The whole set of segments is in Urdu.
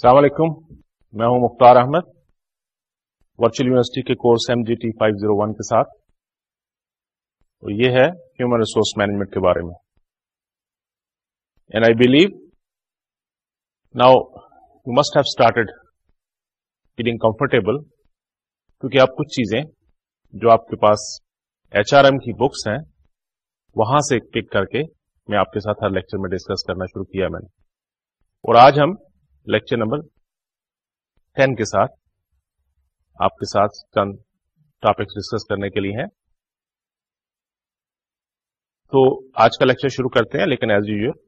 السلام علیکم میں ہوں مختار احمد ورچوئل یونیورسٹی کے course M G T five zero one کے ساتھ اور یہ ہے ہیومن ریسورس مینجمنٹ کے بارے میں and I believe now you must have started feeling comfortable کیونکہ آپ کچھ چیزیں جو آپ کے پاس ایچ آر ایم کی بکس ہیں وہاں سے پک کر کے میں آپ کے ساتھ ہر لیکچر میں ڈسکس کرنا شروع کیا میں نے اور آج ہم لیکچر نمبر ٹین کے ساتھ آپ کے ساتھ چند ٹاپکس ڈسکس کرنے کے لیے ہیں تو آج کا لیکچر شروع کرتے ہیں لیکن ایز یوزل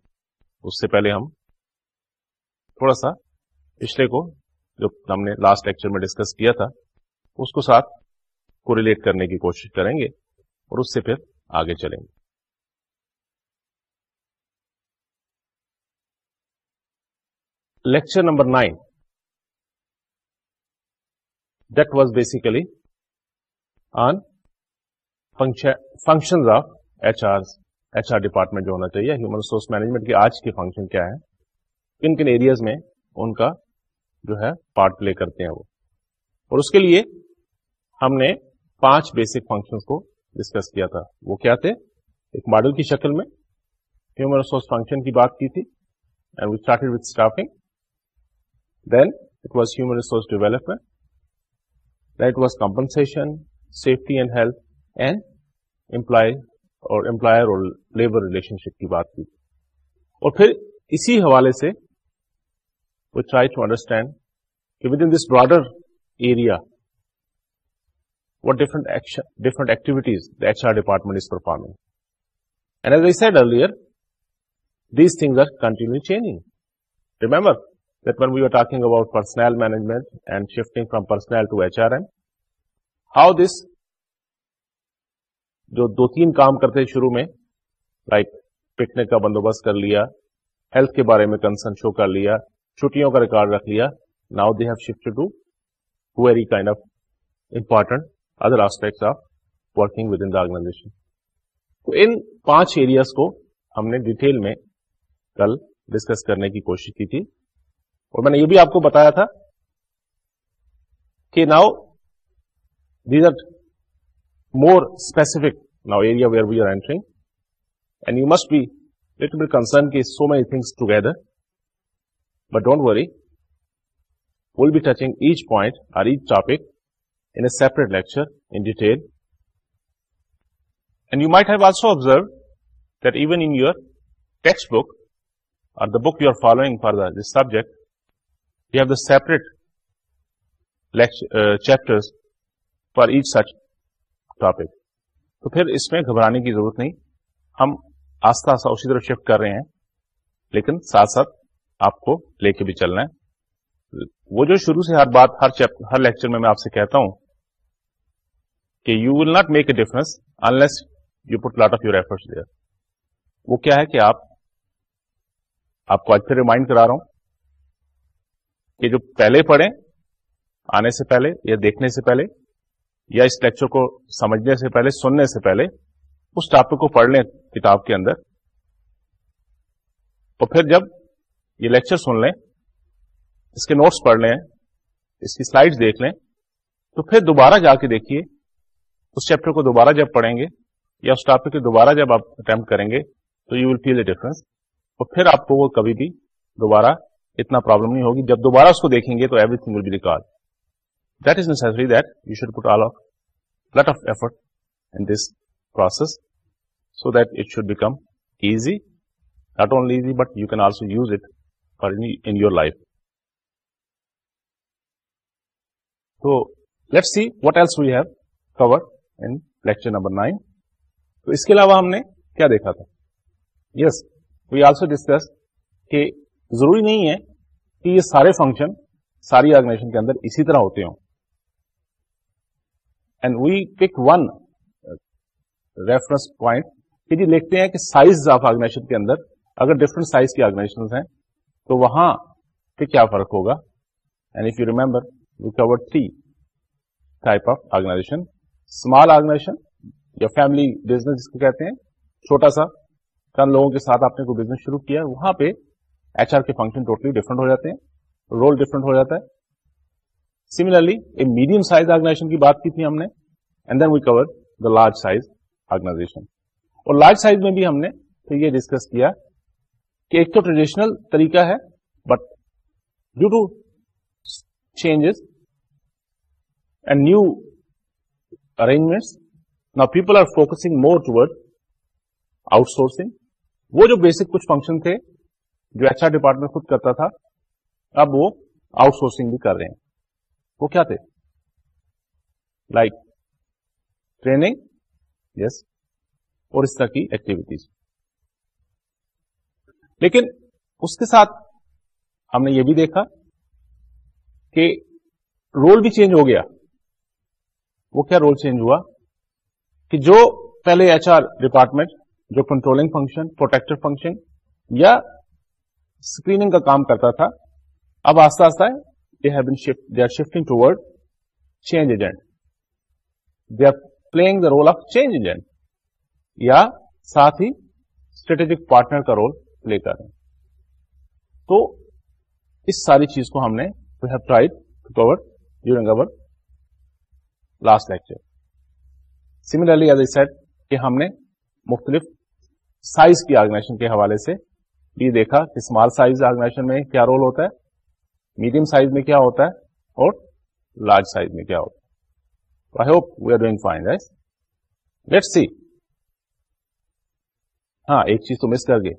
اس سے پہلے ہم تھوڑا سا پچھلے کو جو ہم نے لاسٹ لیکچر میں ڈسکس کیا تھا اس کو ساتھ کو ریلیٹ کرنے کی کوشش کریں گے اور اس سے پھر آگے چلیں گے lecture number nine that was basically on function of H R H R department جو ہونا چاہیے ہیومن ریسورس مینجمنٹ کے آج کے فنکشن کیا ہے کن کن ایریاز میں ان کا جو ہے پارٹ پلے کرتے ہیں وہ اور اس کے لیے ہم نے پانچ بیسک فنکشن کو ڈسکس کیا تھا وہ کیا تھے ایک ماڈل کی شکل میں ہیومن ریسورس فنکشن کی بات کی تھی and we started with staffing then it was human resource development then it was compensation safety and health and employer اور لیبر ریلیشن شپ کی بات کی اور پھر اسی حوالے سے we try to understand in this broader area what different different activities H R department is performing and as we said ارد things are continue changing remember that when we were talking about personnel management and shifting from personnel to HRM, how this جو دو تین کام کرتے شروع میں لائک پکنک کا بندوبست کر لیا ہیلتھ کے بارے میں کنسرن شو کر لیا چھٹیاں کا ریکارڈ رکھ لیا now they have shift to very kind of important other aspects of working within تو ان پانچ ایریاز کو ہم نے ڈیٹیل میں کل ڈسکس کرنے کی کوشش کی تھی اور میں نے یہ بھی آپ کو بتایا تھا کہ now these are more specific now area where we are entering and you must be at be concern کی so many things together but don't worry will be touching each point or each topic in a separate lecture in detail and you might have also observe that even in your text book or the book you are following for the this subject he the separate chapter for each such topic تو پھر اس میں گھبرانے کی ضرورت نہیں ہم آستہ آستہ اسی طرح شفٹ کر رہے ہیں لیکن ساتھ ساتھ آپ کو لے کے بھی چلنا ہے وہ جو شروع سے ہر بات ہر چیپ ہر لیکچر میں میں آپ سے کہتا ہوں کہ you will not make a difference unless you put lot of your effort کیا ہے کہ آپ آپ کو آج پھر ریمائنڈ کرا رہا ہوں جو پہلے پڑھیں آنے سے پہلے یا دیکھنے سے پہلے یا اس لیکچر کو سمجھنے سے پہلے سننے سے پہلے اس ٹاپک کو پڑھ لیں کتاب کے اندر اور پھر جب یہ لیکچر سن لیں اس کے نوٹس پڑھ لیں اس کی سلائڈ دیکھ لیں تو پھر دوبارہ جا کے دیکھیے اس چیپٹر کو دوبارہ جب پڑھیں گے یا اس ٹاپک کو دوبارہ جب آپ اٹمپٹ کریں گے تو you will feel a difference اور پھر آپ کو وہ کبھی بھی دوبارہ اتنا پرابلم نہیں ہوگی جب دوبارہ اس کو دیکھیں گے تو everything will be record that is necessary that you should put all of effort in this process so that it should become easy not only easy but you can also use it for in your life تو let see what else we have cover in lecture number nine تو اس کے علاوہ ہم نے کیا دیکھا تھا یس وی آلسو ڈسکس کہ ضروری نہیں ہے کہ یہ سارے فنکشن ساری آرگنائزیشن کے اندر اسی طرح ہوتے ہوں and we pick one reference point کہ کہ جی ہیں سائز آف آرگنائزیشن کے اندر اگر ڈفرنٹ سائز کی آرگنائزیشن ہیں تو وہاں پہ کیا فرق ہوگا and you remember we cover three type of organisation small organisation یا فیملی بزنس جس کو کہتے ہیں چھوٹا سا چند لوگوں کے ساتھ آپ نے کوئی بزنس شروع کیا وہاں پہ ایچ آر کے فنکشن ٹوٹلی ڈفرنٹ ہو جاتے ہیں رول ڈفرنٹ ہو جاتا ہے سیملرلی میڈیم سائز آرگنائزیشن کی بات کی تھی ہم نے and then we cover the large size organisation اور لارج سائز میں بھی ہم نے یہ ڈسکس کیا کہ ایک تو ٹریڈیشنل طریقہ ہے but due to changes and new arrangements نا پیپل آر فوکسنگ مور ٹوڈ آؤٹ سورسنگ وہ جو بیسک کچھ فنکشن تھے جو ایچ آر ڈپارٹمنٹ خود کرتا تھا اب وہ آؤٹ سورسنگ بھی کر رہے ہیں وہ کیا تھے لائک ٹریننگ یس اور اس طرح کی ایکٹیویٹیز لیکن اس کے ساتھ ہم نے یہ بھی دیکھا کہ رول بھی چینج ہو گیا وہ کیا رول چینج ہوا کہ جو پہلے ایچ آر ڈپارٹمنٹ جو کنٹرولنگ فنکشن پروٹیکٹر فنکشن یا اسکریننگ کا کام کرتا تھا اب آستہ آہستہ they have been shift they are shifting toward change agent they are playing the role of change agent یا ساتھ ہی اسٹریٹجک پارٹنر کا رول پلے کر رہے ہیں تو اس ساری چیز کو ہم نے we have tried to cover during over last lecture similarly as a set کہ ہم نے مختلف سائز کی آرگنائزیشن کے حوالے سے بھی دیکھا کہ اسمال سائز آرگنائزیشن میں کیا رول ہوتا ہے میڈیم سائز میں کیا ہوتا ہے اور لارج سائز میں کیا ہوتا ہے تو I hope we are doing fine let see ہاں ایک چیز تو مس کر گئے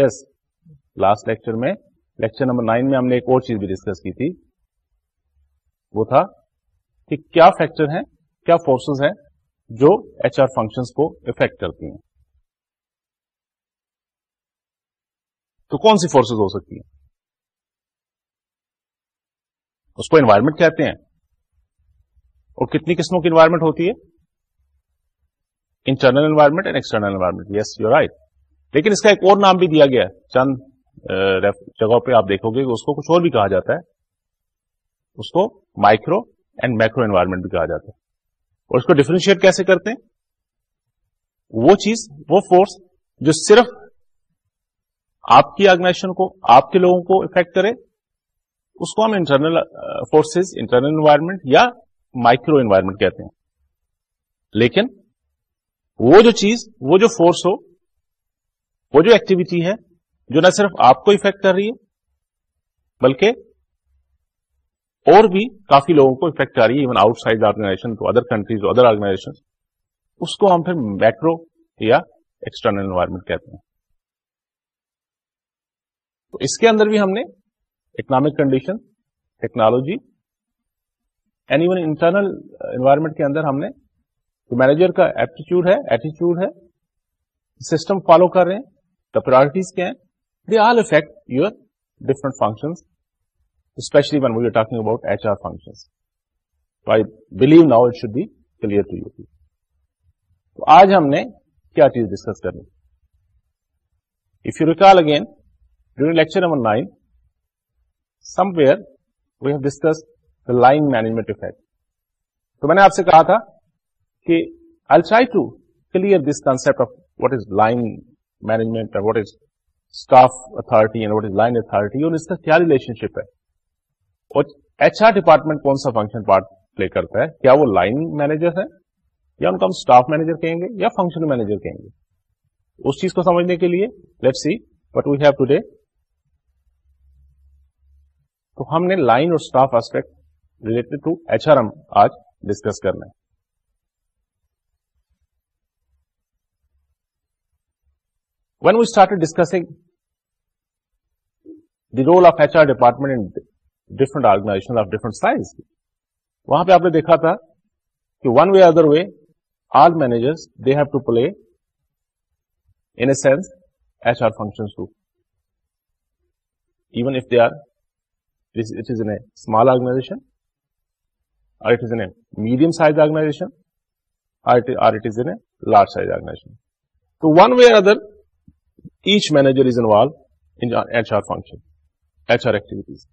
یس لاسٹ لیکچر میں لیکچر نمبر نائن میں ہم نے ایک اور چیز بھی ڈسکس کی تھی وہ تھا کہ کیا فیکچر ہیں کیا فورسز ہیں جو ایچ آر فنکشن کو افیکٹ کرتی ہیں تو کون سی فورسز ہو سکتی ہیں اس کو انوائرمنٹ کہتے ہیں اور کتنی قسموں کی انوائرمنٹ انوائرمنٹ انوائرمنٹ ہوتی ہے internal and external yes you right لیکن اس کا ایک اور نام بھی دیا گیا ہے چند جگہوں پہ آپ دیکھو گے کہ اس کو کچھ اور بھی کہا جاتا ہے اس کو مائکرو اینڈ مائکرو انوائرمنٹ بھی کہا جاتا ہے اور اس کو ڈیفرینشیٹ کیسے کرتے ہیں وہ چیز وہ فورس جو صرف آپ کی آرگنائزیشن کو آپ کے لوگوں کو افیکٹ کرے اس کو ہم انٹرنل فورسز انٹرنل انوائرمنٹ یا مائکرو انوائرمنٹ کہتے ہیں لیکن وہ جو چیز وہ جو فورس ہو وہ جو ایکٹیویٹی ہے جو نہ صرف آپ کو افیکٹ کر رہی ہے بلکہ اور بھی کافی لوگوں کو افیکٹ کر رہی ہے ایون آؤٹ سائڈ آرگنائزیشن تو ادر کنٹریز ادر آرگنائزیشن اس کو ہم پھر میکرو یا ایکسٹرنل انوائرمنٹ کہتے ہیں تو اس کے اندر بھی ہم نے economic condition technology and even internal environment کے اندر ہم نے جو مینیجر کا ایپٹیچیوڈ ہے ایٹیچیوڈ ہے سسٹم فالو کر رہے ہیں دا پرائرٹیز کیا ہیں they all affect your different function especially one we are talking about H R function تو I believe now it should be clear to you تو آج ہم نے کیا چیز ڈسکس کرنی if you recall again during lecture number nine somewhere we have discuss the line management affect تو میں نے آپ سے کہا تھا کہ I try to clear this concept of what is line management is is staff authority authority and line اور اس کا کیا ریلیشن شپ ہے اور ایچ آر ڈپارٹمنٹ کون سا فنکشن پارٹ پلے کرتا ہے کیا وہ لائن مینیجر ہے یا ان کو ہم اسٹاف مینیجر کہیں گے یا فنکشن مینیجر کہیں گے اس چیز کو سمجھنے کے لیے let see but have today تو ہم نے لائن اور staff aspect related to H R M آج ڈسکس کرنا ہے when we start discussing the role of H R department in different organization of different science وہاں پہ آپ نے دیکھا تھا کہ one way other way all manager they have to play in a sense H R function to even if they are it is in a small organization or it is in a medium sized organization or it, or it is in a large sized organization so one way or other each manager is involved in hr function hr activities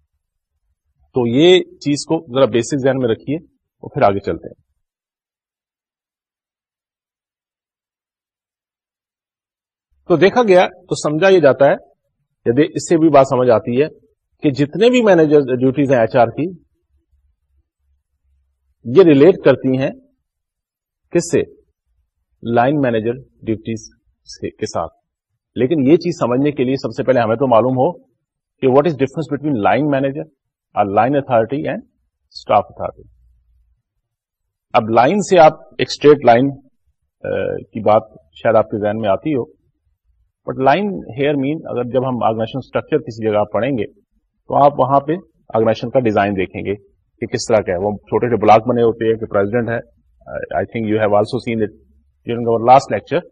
تو یہ چیز کو ذرا بیسک ذہن میں رکھیے اور پھر آگے چلتے ہیں تو دیکھا گیا تو سمجھا یہ جاتا ہے یا اس سے بھی بات سمجھ آتی ہے کہ جتنے بھی مینیجر ڈیوٹیز ہیں ایچ آر کی یہ ریلیٹ کرتی ہیں کس سے لائن مینیجر ڈیوٹیز کے ساتھ لیکن یہ چیز سمجھنے کے لیے سب سے پہلے ہمیں تو معلوم ہو کہ what is difference between line manager اور line authority and staff authority اب لائن سے آپ ایک اسٹریٹ لائن کی بات شاید آپ کے ذہن میں آتی ہو بٹ لائن ہیئر مین اگر جب ہم آرگنائزیشن اسٹرکچر کسی جگہ پڑھیں گے تو آپ وہاں پہ آرگنائزیشن کا ڈیزائن دیکھیں گے کہ کس طرح کا ہے وہ چھوٹے چھوٹے بلاک بنے ہوتے ہیں کہ ہے I think you have also seen it last lecture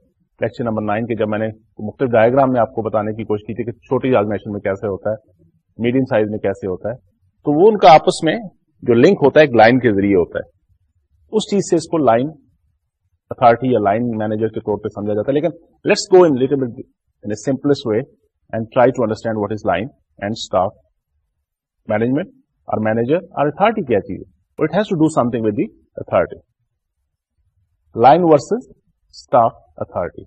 lecture number nine کے جب میں نے مختلف ڈائگرام میں آپ کو بتانے کی کوشش کی تھی کہ چھوٹی آرگنائزیشن میں کیسے ہوتا ہے میڈیم سائز میں کیسے ہوتا ہے تو وہ ان کا آپس میں جو لنک ہوتا ہے ایک لائن کے ذریعے ہوتا ہے اس چیز سے اس کو لائن اتارٹی یا لائن مینیجر کے طور پہ سمجھا جاتا ہے لیکن let's go in little simplest way and try to understand what is line and staff management اور مینیجر اور اتارٹی کیا چیز has to do thing with the authority line versus staff authority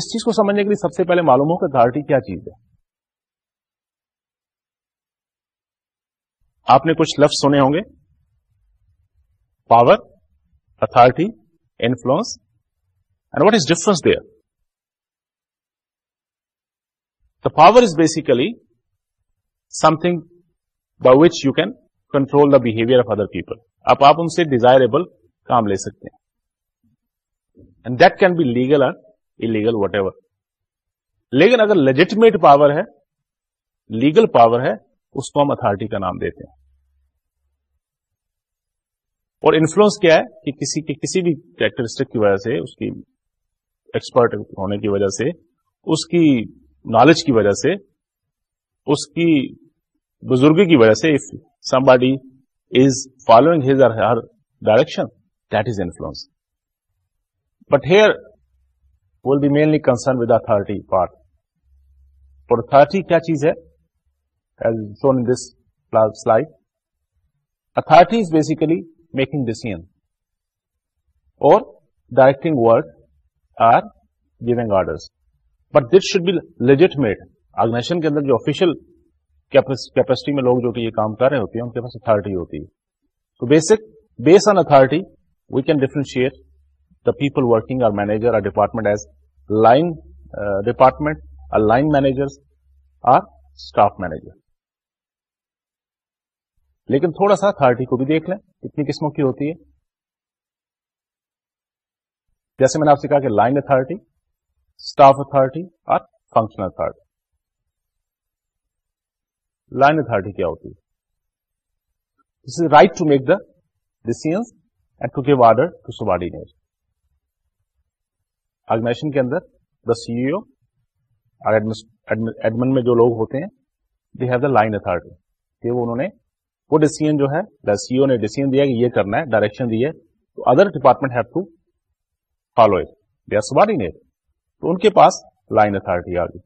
اس چیز کو سمجھنے کے لیے سب سے پہلے معلوم ہو کہ اتارٹی کیا چیز ہے آپ نے کچھ لفظ سنے ہوں گے power authority influence and what is difference there power is basically something by which you can control the behaviour of other people آپ آپ ان سے ڈیزائر کام لے سکتے ہیں that can be legal or illegal whatever لیکن اگر لیجیٹمیٹ پاور ہے لیگل پاور ہے اس کو ہم اتارٹی کا نام دیتے ہیں اور انفلوئنس کیا ہے کہ کسی کے کسی بھی کیریکٹرسٹک کی وجہ سے اس کی ایکسپرٹ ہونے کی وجہ سے اس کی نالج کی وجہ سے اس کی بزرگی کی وجہ سے if somebody is following his or her direction that is influence but here will be mainly concern with authority part اور اتارٹی کیا چیز ہے authority is basically making decision اور directing word or giving orders but this should be legitimate organisation کے اندر جو آفیشیل کیپیسٹی میں لوگ جو کہ یہ کام کر رہے ہوتے ہیں ان کے پاس اتارٹی ہوتی ہے تو basic base on authority we can the people working or manager or department as line department line manager or staff manager لیکن تھوڑا سا اتارٹی کو بھی دیکھ لیں کتنی قسموں کی ہوتی ہے جیسے میں نے آپ سے کہا کہ لائن اتارٹی ٹی اور فنکشنل اتارٹی لائن اتارٹی کیا ہوتی ہے رائٹ ٹو گیو آرڈر کے اندر دا e اور ایڈمن میں جو لوگ ہوتے ہیں they have the line authority وہ ڈیسیزن جو ہے سی او e نے ڈیسیزن دیا کہ یہ کرنا ہے ڈائریکشن دی ہے تو other department have to follow it they are سب تو ان کے پاس لائن اتارٹی گئی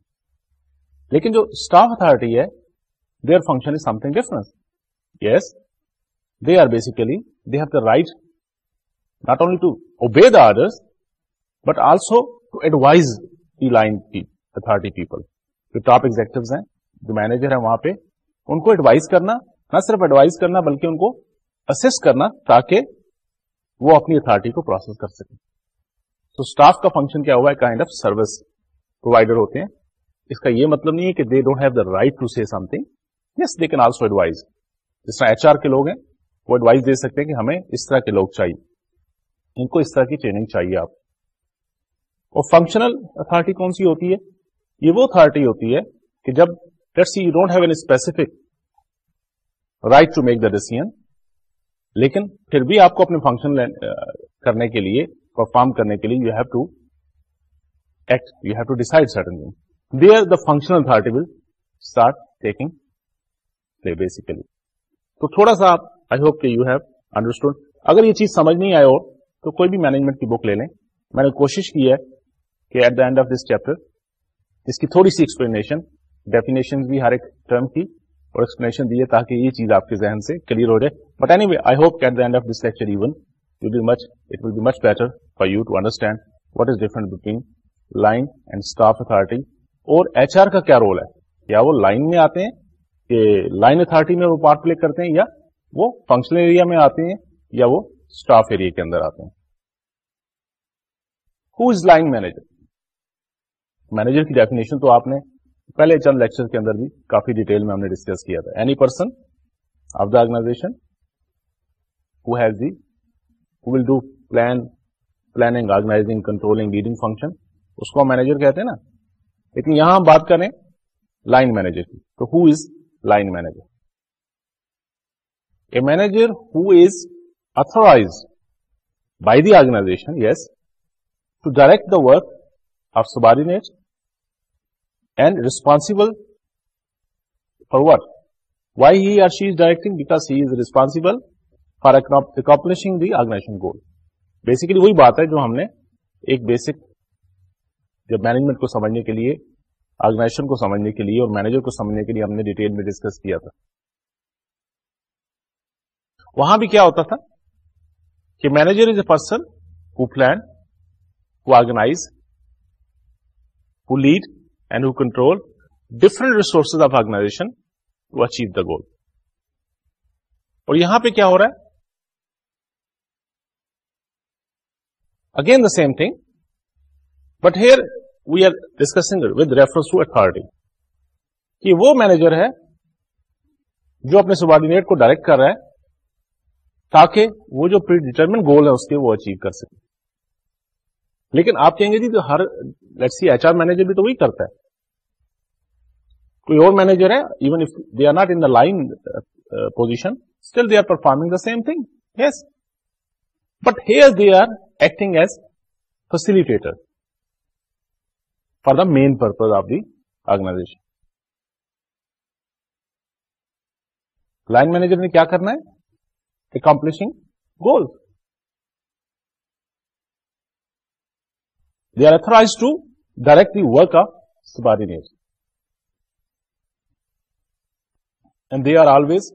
لیکن جو اسٹاف اتارٹی ہے their function is something difference yes they are basically they have the right not only to obey the order but also to advise the line people جو ٹاپ ایگزیکٹو ہیں جو مینیجر ہیں وہاں پہ ان کو ایڈوائز کرنا نہ صرف ایڈوائز کرنا بلکہ ان کو اسسٹ کرنا تاکہ وہ اپنی اتارٹی کو پروسیس کر سکیں تو اسٹاف کا فنکشن کیا ہوا ہے کائنڈ آف سروس پرووائڈر ہوتے ہیں اس کا یہ مطلب نہیں ہے کہ they don't have the right to something yes they can also advise جس طرح ایچ آر کے لوگ ہیں وہ ایڈوائز دے سکتے ہیں کہ ہمیں اس طرح کے لوگ چاہیے ان کو اس طرح کی ٹریننگ چاہیے آپ اور فنکشنل اتارٹی کون سی ہوتی ہے یہ وہ اتارٹی ہوتی ہے کہ جب see you don't have an specific right to make the decision لیکن پھر بھی آپ کو اپنے فنکشن کرنے کے لیے پرفارم کرنے کے لیے you have to act you have to decide certain thing they are the will start taking play basically تو تھوڑا سا آپ I hope you have understand اگر یہ چیز سمجھ نہیں آئے ہو تو کوئی بھی مینجمنٹ کی بک لے لیں میں نے کوشش کی ہے کہ at the end of this chapter اس کی تھوڑی سی ایکسپلینیشن ڈیفینیشن بھی ہر ایک ٹرم کی اور ایکسپلینیشن دی ہے تاکہ یہ چیز آپ کے ذہن سے کلیئر ہو جائے but anyway I hope at the end of this lecture even you will will be be much much it better for to understand what is different between H R کا کیا رول ہے یا وہ لائن میں آتے ہیں اتارٹی میں وہ پارٹ پلے کرتے ہیں یا وہ میں آتے ہیں یا وہ اسٹاف ایریا کے اندر آتے ہیں مینیجر کی ڈیفینیشن تو آپ نے پہلے چند لیکچر کے اندر بھی کافی ڈیٹیل میں ہم نے ڈسکس کیا تھا any person of the organisation who has the will do plan planning organising controlling leading function اس کو ہم مینجر کہتے ہیں نا لیکن یہاں ہم بات کریں لائن مینیجر کی تو who's line manager a manager who is authorised by the organisation yes to direct the work of Sabari and responsible for what why he or she is directing because he is responsible for accomplishing the organisation goal basically وہی بات ہے جو ہم نے ایک بیسک جب مینجمنٹ کو سمجھنے کے لیے آرگنائزیشن کو سمجھنے کے لیے اور مینیجر کو سمجھنے کے لیے ہم نے ڈیٹیل میں ڈسکس کیا تھا وہاں بھی کیا ہوتا تھا کہ manager is a person who plan who organise who lead and who control different resources of organisation to achieve the goal اور یہاں پہ کیا ہو رہا ہے again the same thing but here we are discussing with reference to authority وہ مینیجر ہے جو اپنے سبارڈینیٹ کو ڈائریکٹ کر رہا ہے تاکہ وہ جو پری ڈیٹرمنٹ گول ہے اس کے وہ اچیو کر سکے لیکن آپ کہیں گے جی تو ہر ایچ آر مینیجر بھی تو وہی کرتا ہے کوئی اور مینیجر ہے even if they are not in line position still they are performing the same thing yes but here they are acting as facilitator for the main purpose of the organisation line manager نے کیا کرنا ہے accomplishing goal either directly work اباری and they are always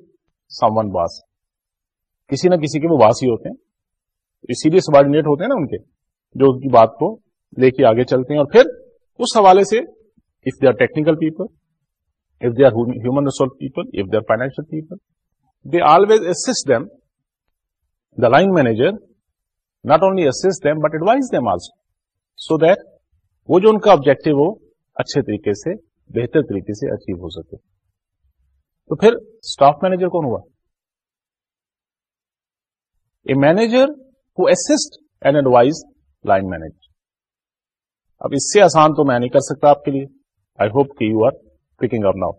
some was کسی نہ کسی کے وہ واس ہی ہوتے ہیں اسی لیے سبارڈینیٹ ہوتے ہیں نا ان کے جو ان کی بات کو لے کے آگے چلتے ہیں اور پھر اس حوالے سے if they are technical people if they are human resource people if they are financial people they always assist them the line manager not only assist them but advise them also so that وہ جو ان کا آبجیکٹو ہو اچھے طریقے سے بہتر طریقے سے اچیو ہو سکے تو پھر اسٹاف مینیجر کون ہوا a manager assist and advise line manage اب اس سے آسان تو میں نہیں کر سکتا آپ کے لیے آئی ہوپ کہ you are picking up now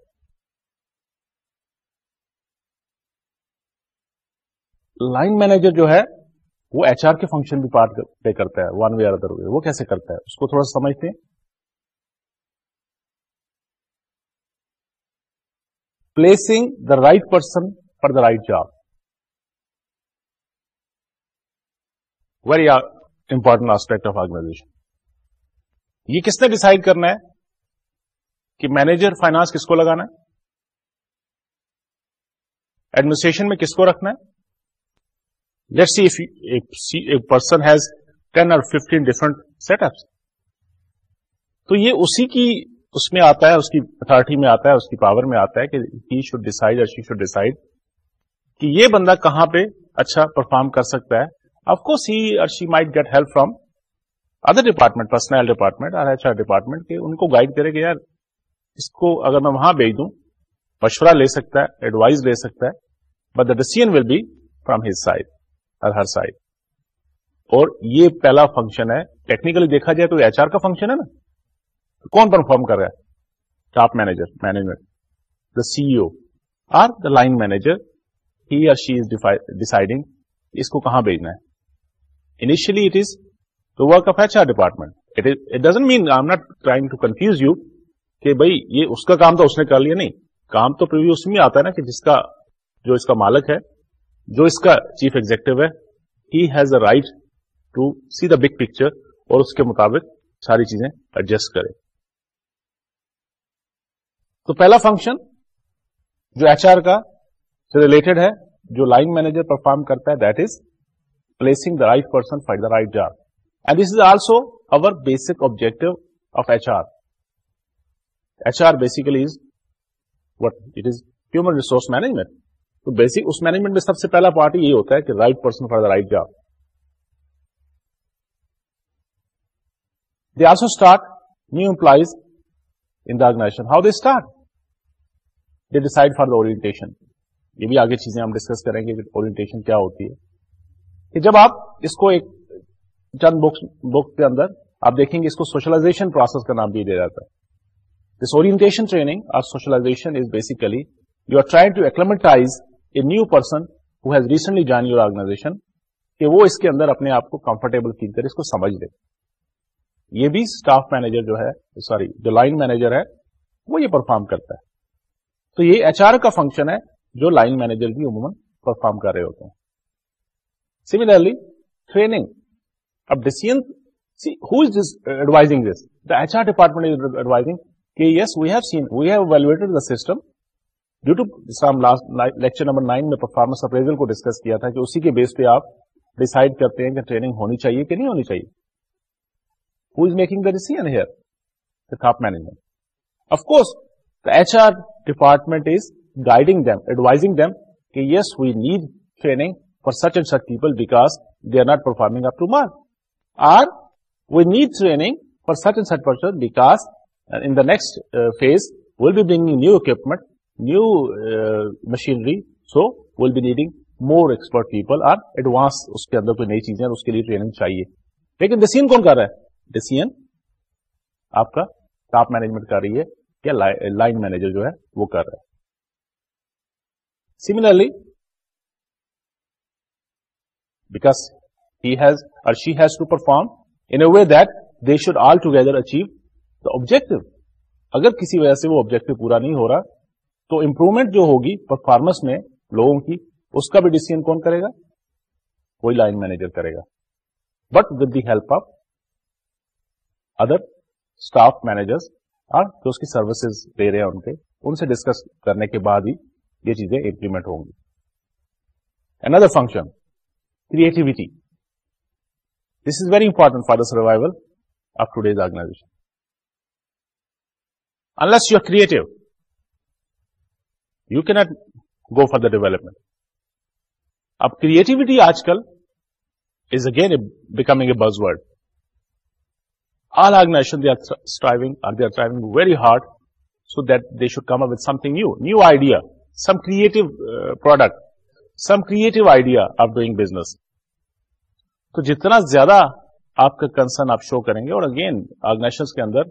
line manager جو ہے وہ ایچ آر کے فنکشن بھی پارٹ پے کرتا ہے ون وے ادر وے وہ کیسے کرتا ہے اس کو تھوڑا سمجھتے ہیں placing the right person for the right job very important aspect of organisation یہ کس نے ڈسائڈ کرنا ہے کہ مینیجر فائنانس کس کو لگانا ہے ایڈمنسٹریشن میں کس کو رکھنا ہے let see person has ten اور ففٹین ڈفرنٹ سیٹ اپ تو یہ اسی کی اس میں آتا ہے اس کی اتارٹی میں آتا ہے اس کی پاور میں آتا ہے کہ ہی شوڈ ڈیسائڈ اور شی شوڈ ڈیسائڈ کہ یہ بندہ کہاں پہ اچھا پرفارم کر سکتا ہے of course may get help from other department personnel department or H R department کہ ان کو گائڈ کرے کہ یار اس کو اگر میں وہاں بھیج دوں مشورہ لے سکتا ہے ایڈوائز لے سکتا ہے but the decision will be from his side her side اور یہ پہلا فنکشن ہے ٹیکنیکلی دیکھا جائے تو ایچ آر کا فنکشن ہے نا کون پرفارم کر رہا ہے top manager manager the C O or the line manager he deciding اس کو کہاں بھیجنا ہے department it doesn't mean I am not trying to confuse you کہ بھائی یہ اس کا کام تو اس نے کر لیا نہیں کام تو پریویو اس میں آتا ہے نا کہ جس کا جو اس کا مالک ہے جو اس کا چیف ایگزیکٹو ہے he has a right to see the big picture اور اس کے مطابق ساری چیزیں ایڈجسٹ کرے تو پہلا فنکشن جو ایچ آر کا ریلیٹڈ ہے جو لائن مینیجر پرفارم کرتا ہے that is placing the right person for the right door and this is also our basic objective of H R H R basically what it is human resource management میں سب سے پہلا پارٹ یہ ہوتا ہے کہ right person for the right door they also start new employees in the organisation how they start they decide for the ever یہ بھی آگے چیزیں ہم ڈسکس کریں گے کہ ہوتی ہے کہ جب آپ اس کو ایک چند بکس بک کے اندر آپ دیکھیں گے اس کو سوشلائزیشن پروسیس کا نام بھی دیا جاتا ہے this training socialisation is basically you are to a new person who has recently join your organisation کہ وہ اس کے اندر اپنے آپ کو کمفرٹیبل فیل کر اس کو سمجھ لے یہ بھی اسٹاف مینیجر جو ہے سوری جو لائن مینیجر ہے وہ یہ پرفارم کرتا ہے تو یہ ایچ آر کا فنکشن ہے جو لائن مینیجر بھی عموماً پرفارم کر رہے ہوتے ہیں سملرلی ٹریننگ اب ڈیس سیز ایڈوائزنگ کہ yes we we have have seen the system due to ہم لاسٹ لیکچر نمبر نائن میں پرفارمنس اپریزل کو ڈسکس کیا تھا کہ اسی کے بیس پہ آپ ڈیسائڈ کرتے ہیں کہ ٹریننگ ہونی چاہیے کہ نہیں ہونی چاہیے who is making the the here top management of the H R department is guiding them advising them کہ yes we need training for such and such people because they are not performing up to mark. Or we need training for such and such person because in the next uh, phase we'll be bringing new equipment, new uh, machinery, so we'll be needing more expert people or advanced اس کے اندر کوئی نئی چیزیں اس کے لیے ٹریننگ چاہیے لیکن ڈیسیجن کون کر رہا ہے ڈیسیجن آپ کا ٹاپ مینجمنٹ کر رہی ہے یا لائن مینیجر جو ہے وہ کر رہا ہے similarly because that they should all together achieve the object اگر کسی وجہ سے وہ آبجیکٹو پورا نہیں ہو رہا تو امپرومنٹ جو ہوگی پرفارمنس میں لوگوں کی اس کا بھی ڈیسیزن کون کرے گا کوئی لائن مینیجر کرے گا but with the help of other staff manager جو اس کی سروسز دے رہے ہیں ان کے ان سے ڈسکس کرنے کے بعد ہی یہ چیزیں امپلیمنٹ ہوں گی and the function creativity. This is very important for the survival of today's organization. Unless you are creative, you cannot go for the development. Ab creativity aajkal is again becoming a buzzword. All organizations, they are striving, or they are striving very hard so that they should come up with something new idea, some creative uh, product some creative idea of doing business تو جتنا زیادہ آپ کا کنسرن آپ شو کریں گے اور اگین آرگنائزیشن کے اندر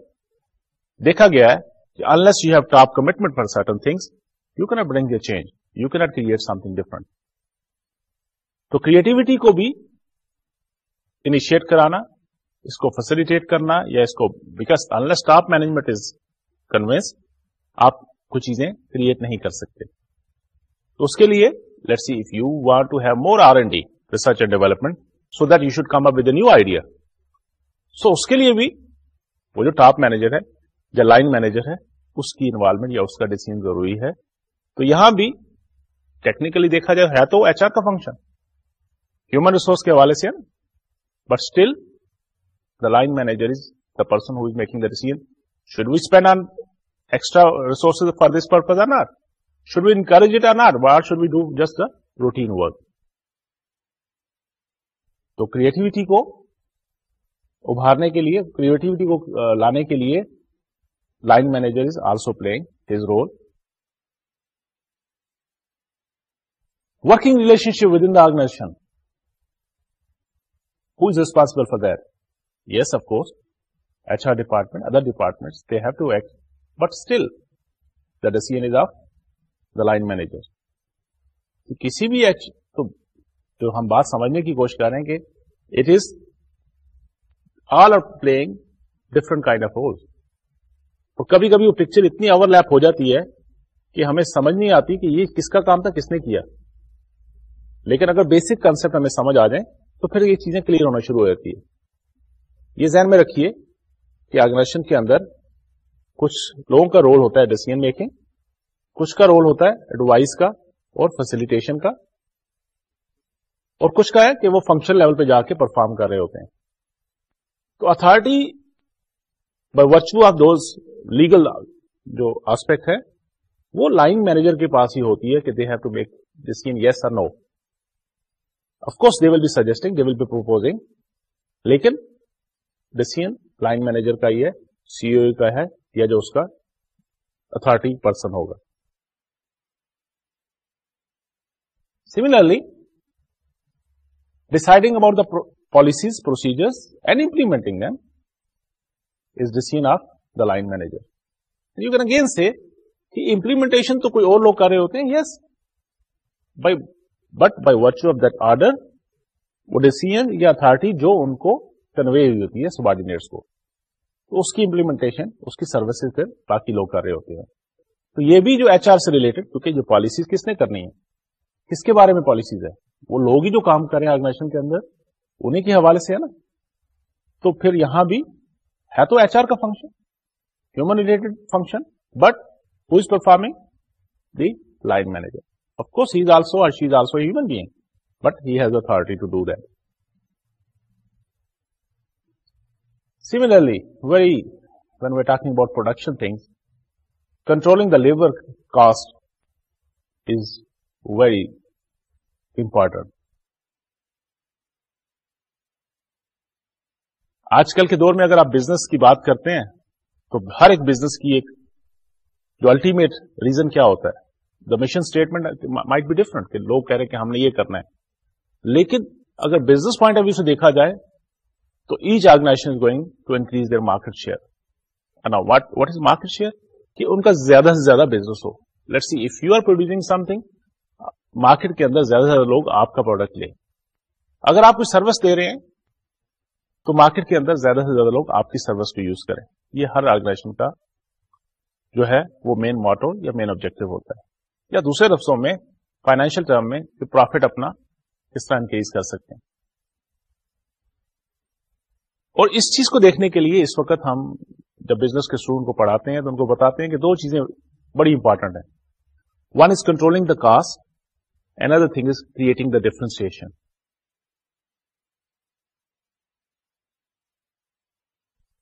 دیکھا گیا ہے کہ unless you have top commitment for certain things you can't bring a change you can't create something different تو کریٹیوٹی کو بھی انیشیٹ کرانا اس کو فیسلٹیٹ کرنا یا اس کو because unless top management is convince آپ کچھ چیزیں کریٹ نہیں کر سکتے تو اس کے لیے let's see if you want to have more R&D, research and development, so that you should come up with a new idea. So اس کے لیے بھی وہ جو ٹاپ مینیجر ہے یا لائن مینیجر ہے اس کی انوالومنٹ یا اس کا ڈیسیزن ضروری ہے تو یہاں بھی ٹیکنیکلی دیکھا جائے ہے تو ایچ آر کا فنکشن ہیومن ریسورس کے حوالے سے but still the line manager is the person who is making the decision should we spend on extra resources for this purpose or not should be encourage it out but should be do just routine work تو کریٹیوٹی کو ابھارنے کے لیے کریٹیوٹی کو لانے کے لیے line manager is also playing his role working relationship within the organisation who is responsible for that yes of course H R department other department they have to act but still the decision is of the line manager کسی بھی تو جو ہم بات سمجھنے کی کوشش کر رہے ہیں کہ it is all are playing different kind of role کبھی کبھی وہ پکچر اتنی اوور لیپ ہو جاتی ہے کہ ہمیں سمجھ نہیں آتی کہ یہ کس کا کام تھا کس نے کیا لیکن اگر بیسک کنسپٹ ہمیں سمجھ آ جائیں تو پھر یہ چیزیں کلیئر ہونا شروع ہو جاتی ہے یہ ذہن میں رکھیے کہ آرگنائزیشن کے اندر کچھ لوگوں کا رول ہوتا ہے ڈیسیزن میکنگ کچھ کا رول ہوتا ہے ایڈوائز کا اور فیسلٹیشن کا اور کچھ کا ہے کہ وہ فنکشن لیول پہ جا کے پرفارم کر رہے ہوتے ہیں تو authority by virtue of those legal جو آسپیکٹ ہے وہ لائن مینیجر کے پاس ہی ہوتی ہے کہ they have to make decision yes اور no course they will be suggesting they will be لیکن ڈسیزن لائن مینیجر کا ہی ہے سی او e کا ہے یا جو اس کا اتارٹی پرسن ہوگا similarly deciding about the policies procedure and implementing decision of the line manager implementation تو کوئی اور لوگ کر رہے ہوتے ہیں yes by but by virtue of the order وہ ڈیسیجن یا اتارٹی جو ان کو کنوے ہوئی ہوتی ہے سبارڈینیٹس کو تو اس کی امپلیمنٹیشن اس کی سروسز پھر باقی لوگ کر رہے ہوتے ہیں تو یہ بھی جو ایچ آر سے ریلیٹڈ کیونکہ جو پالیسیز کس نے کرنی ہے کس کے بارے میں پالیسیز ہے وہ لوگ ہی جو کام کر رہے ہیں آرگنائزیشن کے اندر انہیں کے حوالے سے ہے نا تو پھر یہاں بھی ہے تو ایچ آر کا function human related function but who is performing the line manager of course he but has authority to do that similarly we talking about production things controlling the labour cost is very important. آج کل کے دور میں اگر آپ بزنس کی بات کرتے ہیں تو ہر ایک بزنس کی ایک جو الٹیمیٹ ریزن کیا ہوتا ہے دا مشن اسٹیٹمنٹ مائٹ بھی ڈفرنٹ کہ لوگ کہہ رہے کہ ہم نے یہ کرنا ہے لیکن اگر بزنس پوائنٹ آف ویو سے دیکھا جائے تو H organisation is going to increase their market share what is market share کہ ان کا زیادہ سے زیادہ business who let's say if you are producing something market کے اندر زیادہ سے زیادہ لوگ آپ کا پروڈکٹ لیں اگر آپ کو سروس دے رہے ہیں تو مارکیٹ کے اندر زیادہ سے زیادہ لوگ آپ کی سروس کو یوز کریں یہ ہر آرگنائزیشن کا جو ہے وہ مین موٹو یا مین آبجیکٹو ہوتا ہے یا دوسرے لفظوں میں فائنینشیل ٹرم میں کہ پروفٹ اپنا اس طرح انکریز کر سکتے ہیں اور اس چیز کو دیکھنے کے لیے اس وقت ہم جب بزنس کے اسٹوڈنٹ کو پڑھاتے ہیں تو ان کو بتاتے ہیں کہ دو چیزیں بڑی امپورٹنٹ ہیں one is controlling the cost another thing is creating the differentiation.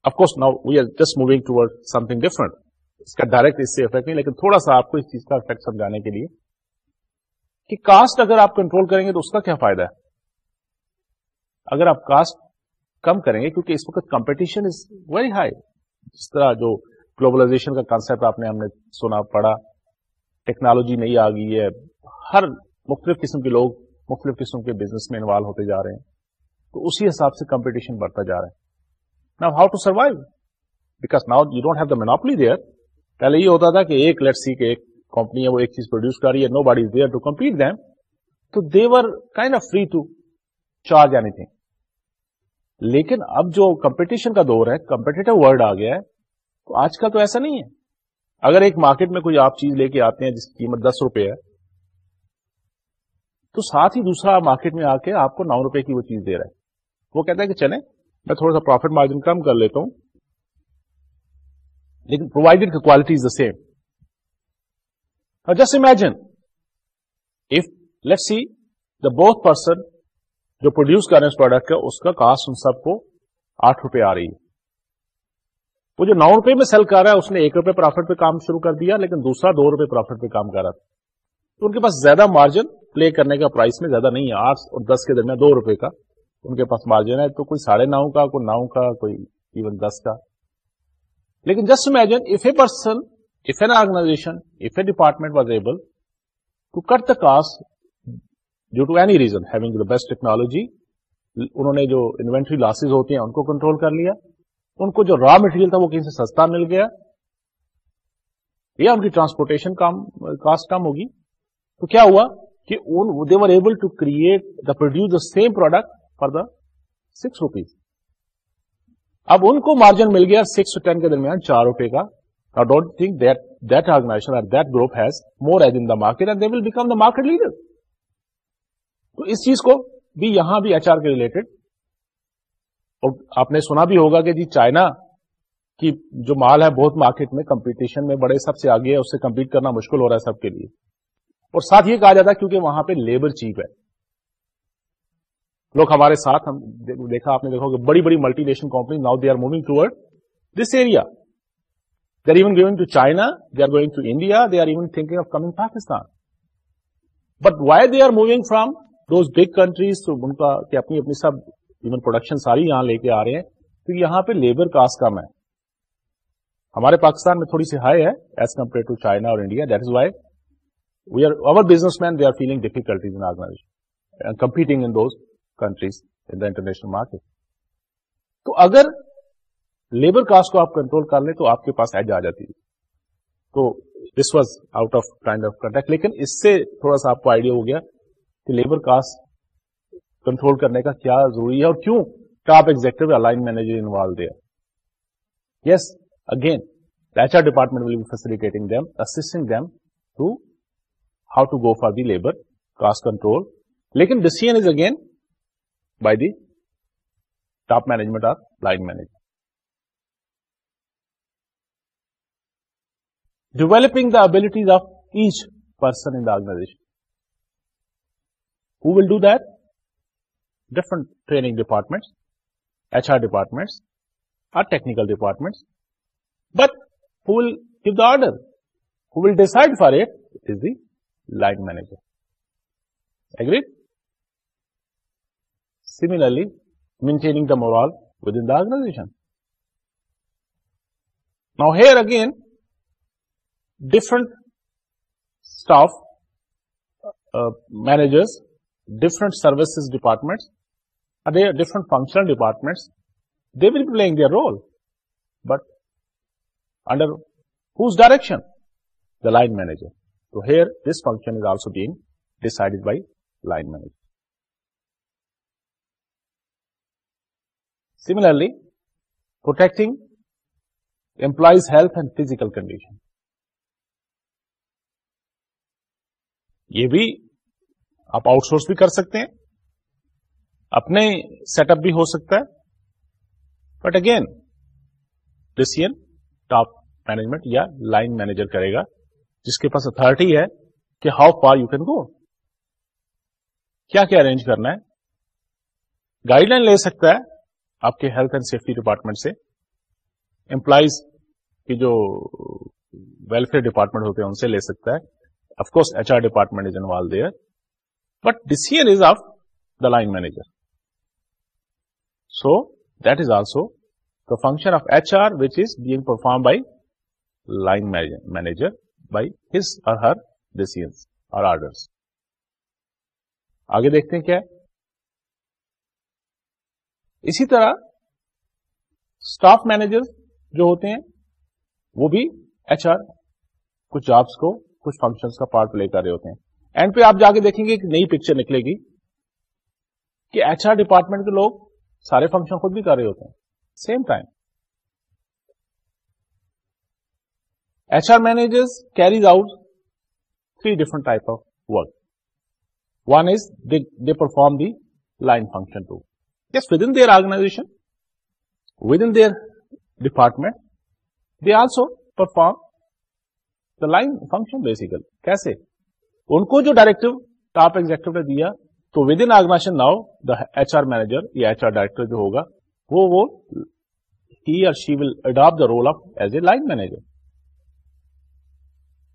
Of course, now we are just moving moving something different. اس کا ڈائریکٹ اس سے افیکٹ نہیں لیکن تھوڑا سا آپ کو اس چیز کا افیکٹ سمجھانے کے لیے کہ کاسٹ اگر آپ کنٹرول کریں گے تو اس کا کیا فائدہ ہے اگر آپ کاسٹ کم کریں گے کیونکہ اس وقت کمپٹیشن از ویری ہائی جس طرح جو گلوبلائزیشن کا کانسپٹ آپ نے ہم نے سنا پڑا ٹیکنالوجی نہیں آ گئی ہے ہر مختلف قسم کے لوگ مختلف قسم کے بزنس میں انوالو ہوتے جا رہے ہیں تو اسی حساب سے کمپٹیشن بڑھتا جا رہا ہے نا how to survive because now you don't have the monopoly there پہلے یہ ہوتا تھا کہ ایک لیٹ سی کے ایک کمپنی ہے وہ ایک چیز پروڈیوس کر رہی ہے nobody is there to compete them تو they were kind of free to charge anything لیکن اب جو کمپٹیشن کا دور ہے کمپٹیٹو ورلڈ آ گیا ہے تو آج کل تو ایسا نہیں ہے اگر ایک مارکیٹ میں کوئی آپ چیز لے کے آتے ہیں جس کی قیمت دس روپے ہے تو ساتھ ہی دوسرا مارکیٹ میں آ کے آپ کو نو روپے کی وہ چیز دے رہا ہے وہ کہتا ہے کہ چلے میں تھوڑا سا پروفیٹ مارجن کم کر لیتا ہوں لیکن provided quality is the same just imagine if let's say the both person جو پروڈیوس کر رہے ہیں اس پروڈکٹ کا اس کا کاسٹ ان سب کو آٹھ روپے آ رہی ہے وہ جو نو روپے میں سیل کر رہا ہے اس نے ایک روپے پروفٹ پہ کام شروع کر دیا لیکن دوسرا دو روپے پروفٹ پہ کام کر رہا تھا تو ان کے پاس زیادہ مارجن پلے کرنے کا میں زیادہ نہیں ہے آٹھ اور دس کے درمیان دو روپے کا ان کے پاس مارجن ہے تو کوئی ساڑھے نو کا کوئی نو کا کوئی ایون دس کا لیکن just imagine if if if a a person an organisation department was able to to cut the cost due any reason having the best technology انہوں نے جو انوینٹری لاسز ہوتی ہیں ان کو کنٹرول کر لیا ان کو جو را مٹیریل تھا وہ کہیں سے سستا مل گیا یا ان کی ٹرانسپورٹیشن کاسٹ کم ہوگی تو کیا ہوا they are able to create the produce for the six rupees اب ان کو مارجن مل گیا سکس کا مارکیٹ لیڈر تو اس چیز کو بھی یہاں بھی ایچ آر کے ریلیٹڈ آپ نے سنا بھی ہوگا کہ جی چائنا کی جو مال ہے بہت مارکیٹ میں کمپیٹیشن میں بڑے سب سے آگے کمپیٹ کرنا مشکل ہو رہا ہے سب کے لیے اور ساتھ یہ کہا جاتا ہے کیونکہ وہاں پہ لیبر چیپ ہے لوگ ہمارے ساتھ ہم دیکھا آپ نے دیکھا کہ بڑی بڑی multinational now they are moving to this area they are even going to China they are going to India they are even thinking of coming Pakistan but why they are moving from those big countries ان کا اپنی اپنی سب ایون پروڈکشن ساری یہاں لے کے آ رہے ہیں تو یہاں پہ لیبر کاسٹ کم ہے ہمارے پاکستان میں تھوڑی سی ہائی ہے ایز کمپیئر ٹو چائنا اور India that is why we are our businessman feeling difficulties competing market تو اگر لیبر کاسٹ کو آپ کنٹرول کر لیں تو آپ کے پاس آئیڈیا آ جاتی ہے اس سے تھوڑا سا آپ کو آئیڈیا ہو گیا کہ لیبر کاسٹ کنٹرول کرنے کا کیا ضروری ہے اور کیوں top executive line manager involve yes again H R department will be facilitating how to go for the labor cost control. Lekin decision is again by the top management or line manager. Developing the abilities of each person in the organization. Who will do that? Different training departments, HR departments, or technical departments. But who will give the order? Who will decide for it is the lag manager. Agreed? Similarly, maintaining the morale within the organization. Now here again, different staff, uh, managers, different services departments, are there different functional departments, they will be playing their role. But under whose direction? The line manager. function is also being decided by line manager. Similarly protecting employees health and physical condition یہ بھی آپ آؤٹ سورس بھی کر سکتے ہیں اپنے سیٹ اپ بھی ہو سکتا ہے but again decision top management یا لائن مینیجر کرے گا جس کے پاس اتارٹی ہے کہ how far you can go کیا کیا ارینج کرنا ہے گائیڈ لائن لے سکتا ہے آپ کے ہیلتھ اینڈ سیفٹی ڈپارٹمنٹ سے امپلائیز کی جو ویلفیئر ڈپارٹمنٹ ہوتے ہیں ان سے لے سکتا ہے of course H R department is there but this is of the line manager so that is also the function of H R which is being perform by line manager Hare decisions اور آرڈرس آگے دیکھتے ہیں کیا اسی طرح اسٹاف مینیجر جو ہوتے ہیں وہ بھی ایچ آر کچھ جابس کو کچھ فنکشن کا پارٹ پلے کر رہے ہوتے ہیں اینڈ پہ آپ جا کے دیکھیں گے ایک نئی پکچر نکلے گی کہ ایچ آر ڈپارٹمنٹ کے لوگ سارے فنکشن خود بھی کر رہے ہوتے ہیں same time H R managers carries out three different type of work one is they perform the line function two within their organisation within their department they also perform the line function basically کیسے ان کو جو ڈائریکٹو ٹاپ ایگزیکٹو نے دیا تو within organisation now the H R manager یا ایچ آر ڈائریکٹر جو ہوگا وہ ہی اور she will adapt the role of as a line manager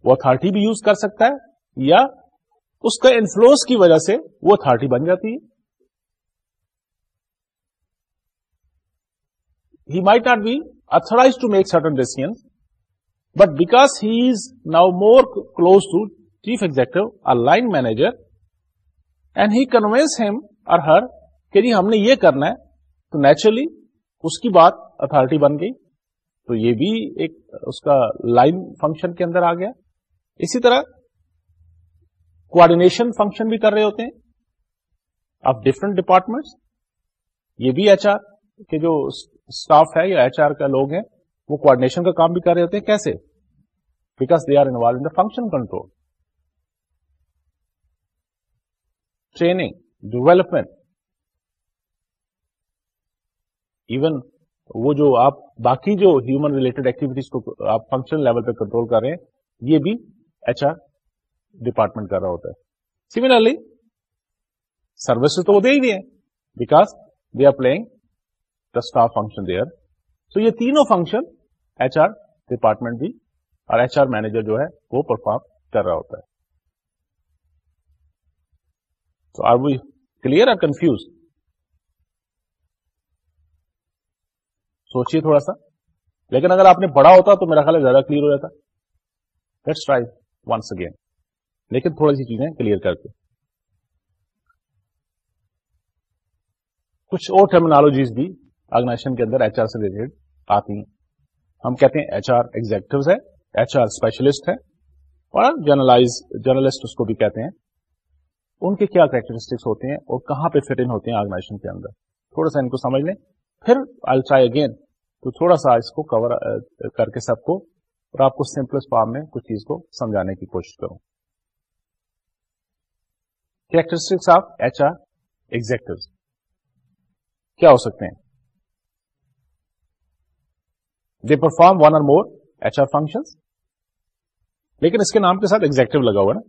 وہ اتارٹی بھی یوز کر سکتا ہے یا اس کا انفلوئنس کی وجہ سے وہ اتارٹی بن جاتی ہے he might not be authorised to make certain decision but because he is now more close to chief executive a line manager and he convince him اور ہر کہ جی ہم نے یہ کرنا ہے تو نیچرلی اس کی بات اتارٹی بن گئی تو یہ بھی ایک اس کا لائن فنکشن کے اندر آ گیا اسی طرح کوڈینیشن فنکشن بھی کر رہے ہوتے ہیں آف ڈفرنٹ ڈپارٹمنٹس یہ بھی ایچ آر کے جو اسٹاف ہے یا ایچ آر کا لوگ ہیں وہ کوڈینیشن کا کام بھی کر رہے ہوتے ہیں کیسے because they are involve in the function control training development even وہ جو آپ باقی جو ہیومن ریلیٹڈ ایکٹیویٹیز کو آپ فنکشن لیول پہ کنٹرول کر رہے ہیں یہ بھی ایچ آر ڈپارٹمنٹ کر رہا ہوتا ہے سیملرلی سروسز تو وہ دے ہی ہے because they are playing the staff function they are so یہ تینوں فنکشن ایچ آر ڈپارٹمنٹ بھی اور ایچ آر مینیجر جو ہے وہ پرفارم کر رہا ہوتا ہے are we clear are confuse سوچیے تھوڑا سا لیکن اگر آپ نے پڑھا ہوتا تو میرا خیال ہے زیادہ کلیئر ہو جاتا لیٹس ٹرائی ونس اگین لیکن تھوڑی سی چیزیں کلیئر کر کے کچھ اور ٹرمینالوجیز بھی آرگنائزیشن کے اندر ایچ آر سے ریلیٹڈ آتی ہیں ہم کہتے ہیں ایچ آر ایگزیکٹو ہے ایچ آر اسپیشلسٹ ہے اور جرنلائز جرنلسٹ اس کو بھی کہتے ہیں ان کے کیا کریکٹرسٹکس ہوتے ہیں اور کہاں پہ فٹ ان ہوتے ہیں آرگنائزیشن کے اندر تھوڑا سا ان کو سمجھ لیں پھر آئی ٹرائی اگین تو تھوڑا سا اس کو کور کر کے سب کو اور آپ کو سمپلس فارم میں کچھ چیز کو سمجھانے کی کوشش کروں characteristics of H R executive کیا ہو سکتے ہیں they perform one or more H R function لیکن اس کے نام کے ساتھ ایگزیکٹو لگا ہوا نا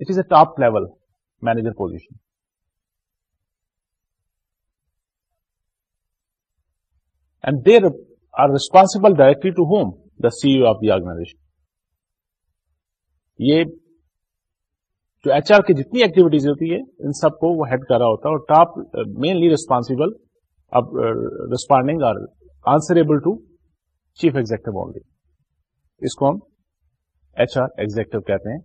it is a top level manager position and they responsible directly to whom the CEO of the organisation یہ جو ایچ آر کی جتنی ایکٹیویٹیز ہوتی ہے ان سب کو وہ ہیڈ کر رہا ہوتا ہے اور top mainly responsible responding or answerable to chief executive اس کو ہم ایچ آر ایگزیکٹو کہتے ہیں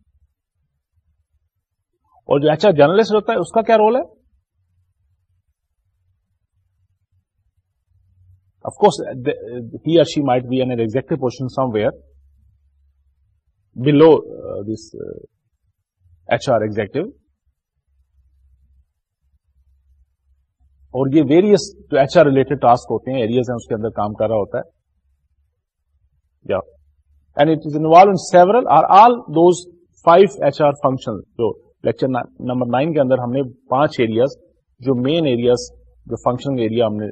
اور جو ایچ آر جرنلسٹ ہوتا ہے اس کا کیا رول ہے Of course, he or she might be in an executive executive. position somewhere below uh, uh, this HR اور یہ ویریس جو ایچ آر ریلیٹڈ ٹاسک ہوتے ہیں ایریاز ہیں اس کے اندر کام کر رہا ہوتا ہے یا and it is involve in several or all those five H R function جو لیکچر نمبر نائن کے اندر ہم نے پانچ ایریاز جو مین ایریاز جو فنکشنل ایریا ہم نے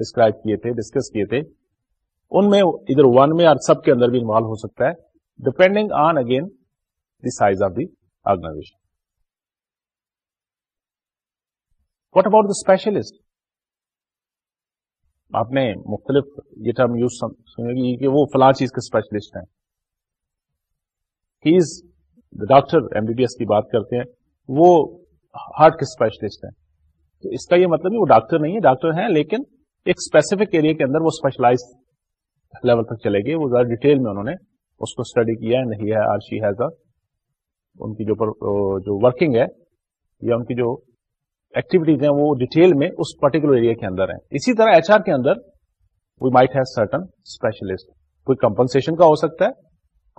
ڈسکرائب کیے تھے ڈسکس کیے تھے ان میں ادھر ون میں اور سب کے اندر بھی انوالو ہو سکتا ہے depending on again the size of the organisation what about the specialist آپ نے مختلف یہ ٹرم یوز سنے گی کہ وہ فلاں چیز کے اسپیشلسٹ ہیں please doctor M B B S کی بات کرتے ہیں وہ ہارٹ کے اسپیشلسٹ ہیں تو اس کا یہ مطلب ہے وہ ڈاکٹر نہیں ہے ڈاکٹر ہیں لیکن ایک اسپیسیفک ایریا کے اندر وہ اسپیشلائز لیول تک چلے گی وہ زیادہ ڈیٹیل میں انہوں نے اس کو اسٹڈی کیا ہے نہیں ہے آر شی ہیز ان کی جو پر, جو ورکنگ ہے یا ان کی جو ایکٹیویٹیز ہیں وہ ڈیٹیل میں اس پرٹیکولر ایریا کے اندر ہیں اسی طرح ایچ آر کے اندر we might has certain specialist کوئی کمپنسیشن کا ہو سکتا ہے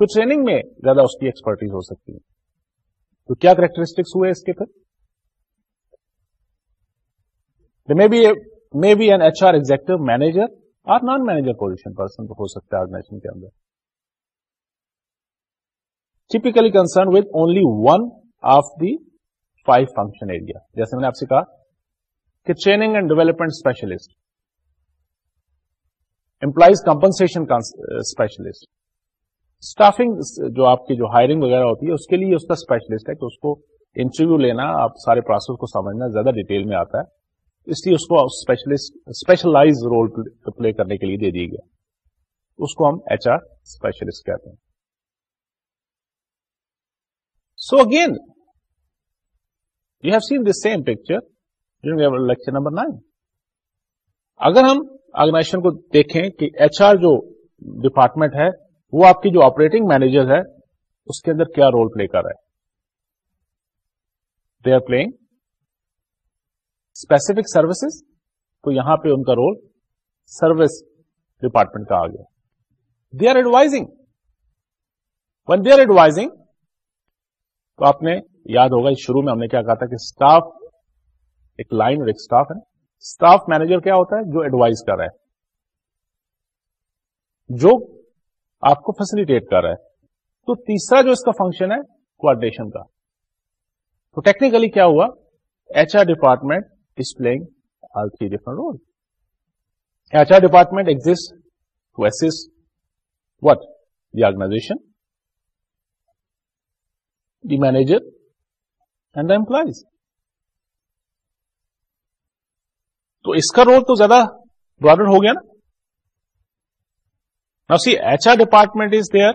کوئی ٹریننگ میں زیادہ اس کی ایکسپرٹیز ہو سکتی ہے تو کیا کریکٹرسٹکس ہوئے اس کے پھر they may be may be an H R executive manager اور نان مینیجر پوزیشن پرسن ہو سکتا ہے آرگنائزیشن کے اندر typically concern with only one of the five function area جیسے میں نے آپ سے کہا کہ training and development specialist employees compensation specialist staffing جو آپ کی جو ہائرنگ وغیرہ ہوتی ہے اس کے لیے اس کا اسپیشلسٹ ہے کہ اس کو انٹرویو لینا آپ سارے پروسیس کو سمجھنا زیادہ ڈیٹیل میں آتا ہے اس لیے اس کو اسپیشلسٹ اسپیشلائز رول پلے کرنے کے لیے دے دیا گیا اس کو ہم ایچ آر اسپیشلسٹ کہتے ہیں so again you have seen same picture lecture number nine اگر ہم آرگنائزیشن کو دیکھیں کہ ایچ آر جو ڈپارٹمنٹ ہے وہ آپ کی جو آپریٹنگ مینیجر ہے اس کے اندر کیا رول پلے کر رہا ہے they are playing specific services تو یہاں پہ ان کا رول سروس ڈپارٹمنٹ کا آ گیا they are advising one they are advising تو آپ نے یاد ہوگا شروع میں ہم نے کیا کہا تھا کہ اسٹاف ایک لائن اور ایک اسٹاف ہے اسٹاف مینیجر کیا ہوتا ہے جو ایڈوائز کر رہا ہے جو آپ کو فیسلٹیٹ کر رہا ہے تو تیسرا جو اس کا فنکشن ہے کوڈیشن کا تو ٹیکنیکلی کیا ہوا H R department playing all three different role H R department exist to assist the organization the manager and the employees تو اس کا رول تو زیادہ براڈر ہو گیا نا نا see H R department is there